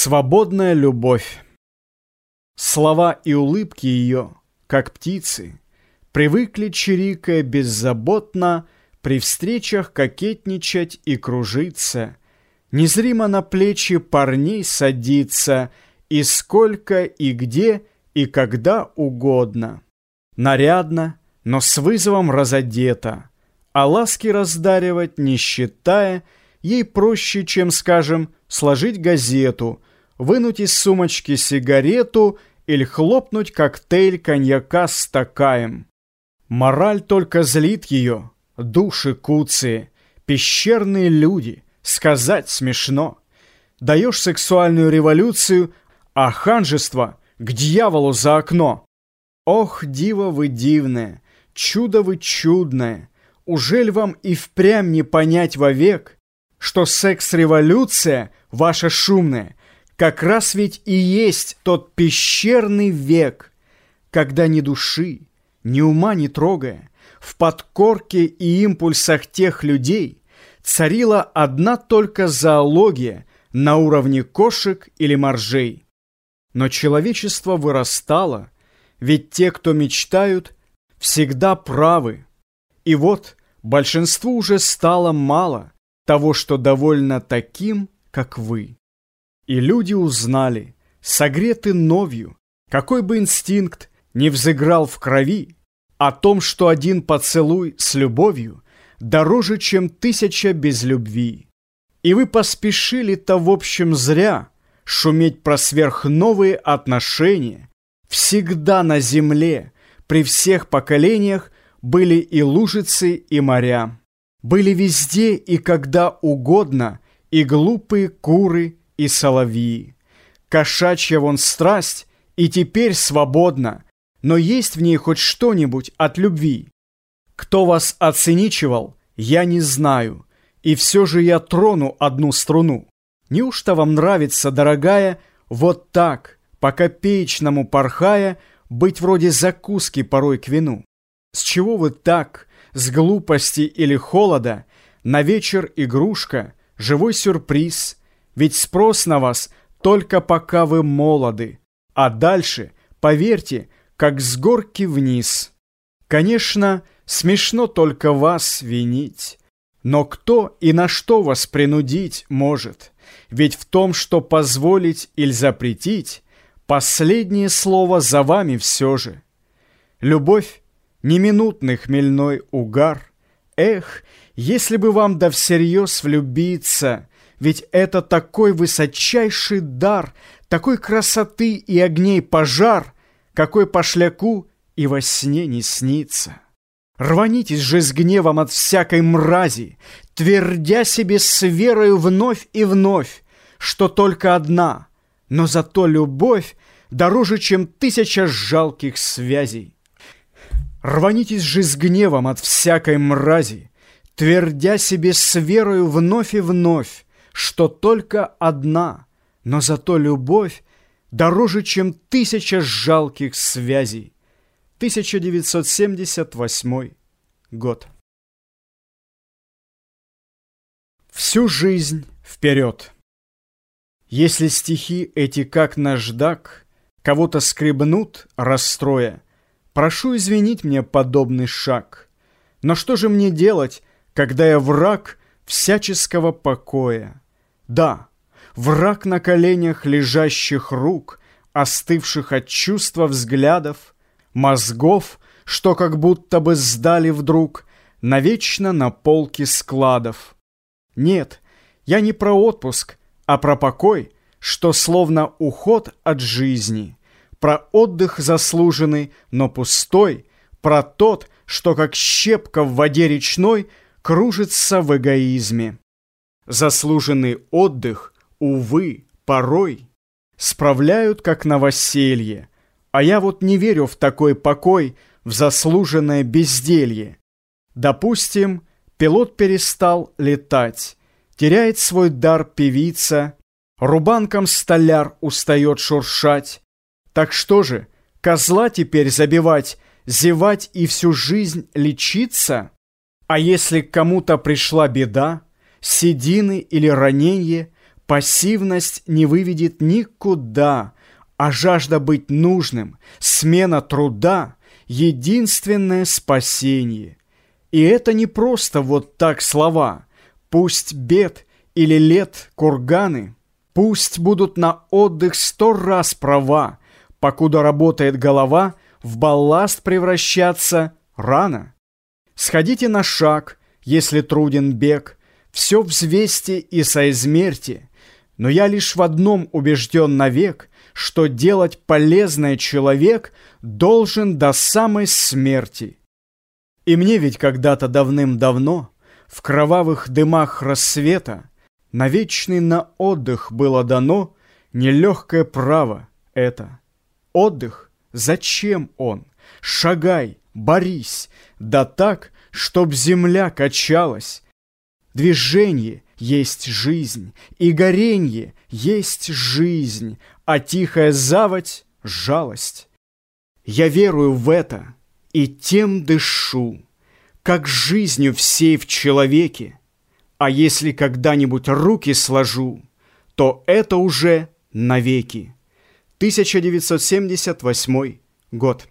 Свободная любовь. Слова и улыбки ее, как птицы, Привыкли, чирикая беззаботно, При встречах кокетничать и кружиться, Незримо на плечи парней садиться И сколько, и где, и когда угодно. Нарядно, но с вызовом разодета, А ласки раздаривать не считая — Ей проще, чем, скажем, сложить газету, вынуть из сумочки сигарету или хлопнуть коктейль коньяка с такаем. Мораль только злит ее, души куцы, пещерные люди, сказать смешно. Даешь сексуальную революцию, а ханжество к дьяволу за окно. Ох, диво вы дивное, чудо вы чудное, ужель вам и впрямь не понять вовек, что секс-революция ваша шумная как раз ведь и есть тот пещерный век, когда ни души, ни ума не трогая, в подкорке и импульсах тех людей царила одна только зоология на уровне кошек или моржей. Но человечество вырастало, ведь те, кто мечтают, всегда правы. И вот большинству уже стало мало – того, что довольно таким, как вы. И люди узнали, согреты новью, какой бы инстинкт не взыграл в крови, о том, что один поцелуй с любовью дороже, чем тысяча без любви. И вы поспешили-то в общем зря шуметь про сверхновые отношения. Всегда на земле, при всех поколениях, были и лужицы, и моря. Были везде и когда угодно и глупые куры, и соловьи. Кошачья вон страсть и теперь свободна, но есть в ней хоть что-нибудь от любви. Кто вас оценичивал, я не знаю, и все же я трону одну струну. Неужто вам нравится, дорогая, вот так, по копеечному порхая, быть вроде закуски порой к вину? С чего вы так, с глупости или холода, на вечер игрушка, живой сюрприз, ведь спрос на вас только пока вы молоды, а дальше, поверьте, как с горки вниз. Конечно, смешно только вас винить, но кто и на что вас принудить может? Ведь в том, что позволить или запретить, последнее слово за вами все же. Любовь Неминутный хмельной угар. Эх, если бы вам да всерьез влюбиться, Ведь это такой высочайший дар, Такой красоты и огней пожар, Какой пошляку и во сне не снится. Рванитесь же с гневом от всякой мрази, Твердя себе с верою вновь и вновь, Что только одна, но зато любовь Дороже, чем тысяча жалких связей. Рванитесь же с гневом от всякой мрази, Твердя себе с верою вновь и вновь, Что только одна, но зато любовь Дороже, чем тысяча жалких связей. 1978 год. Всю жизнь вперед. Если стихи эти, как наждак, Кого-то скребнут, расстроя, Прошу извинить мне подобный шаг. Но что же мне делать, когда я враг всяческого покоя? Да, враг на коленях лежащих рук, остывших от чувства взглядов, мозгов, что как будто бы сдали вдруг, навечно на полке складов. Нет, я не про отпуск, а про покой, что словно уход от жизни — про отдых заслуженный, но пустой, про тот, что как щепка в воде речной кружится в эгоизме. Заслуженный отдых, увы, порой справляют как новоселье, а я вот не верю в такой покой, в заслуженное безделье. Допустим, пилот перестал летать, теряет свой дар певица, рубанком столяр устает шуршать, так что же, козла теперь забивать, зевать и всю жизнь лечиться? А если к кому-то пришла беда, седины или ранение, Пассивность не выведет никуда, а жажда быть нужным, смена труда — единственное спасение. И это не просто вот так слова. Пусть бед или лет курганы, пусть будут на отдых сто раз права, покуда работает голова, в балласт превращаться рано. Сходите на шаг, если труден бег, все взвесьте и соизмерьте, но я лишь в одном убежден навек, что делать полезное человек должен до самой смерти. И мне ведь когда-то давным-давно, в кровавых дымах рассвета, на вечный на отдых было дано нелегкое право это. Отдых? Зачем он? Шагай, борись, да так, чтоб земля качалась. Движение есть жизнь, и горенье есть жизнь, а тихая заводь — жалость. Я верую в это и тем дышу, как жизнью всей в человеке, а если когда-нибудь руки сложу, то это уже навеки. 1978 год.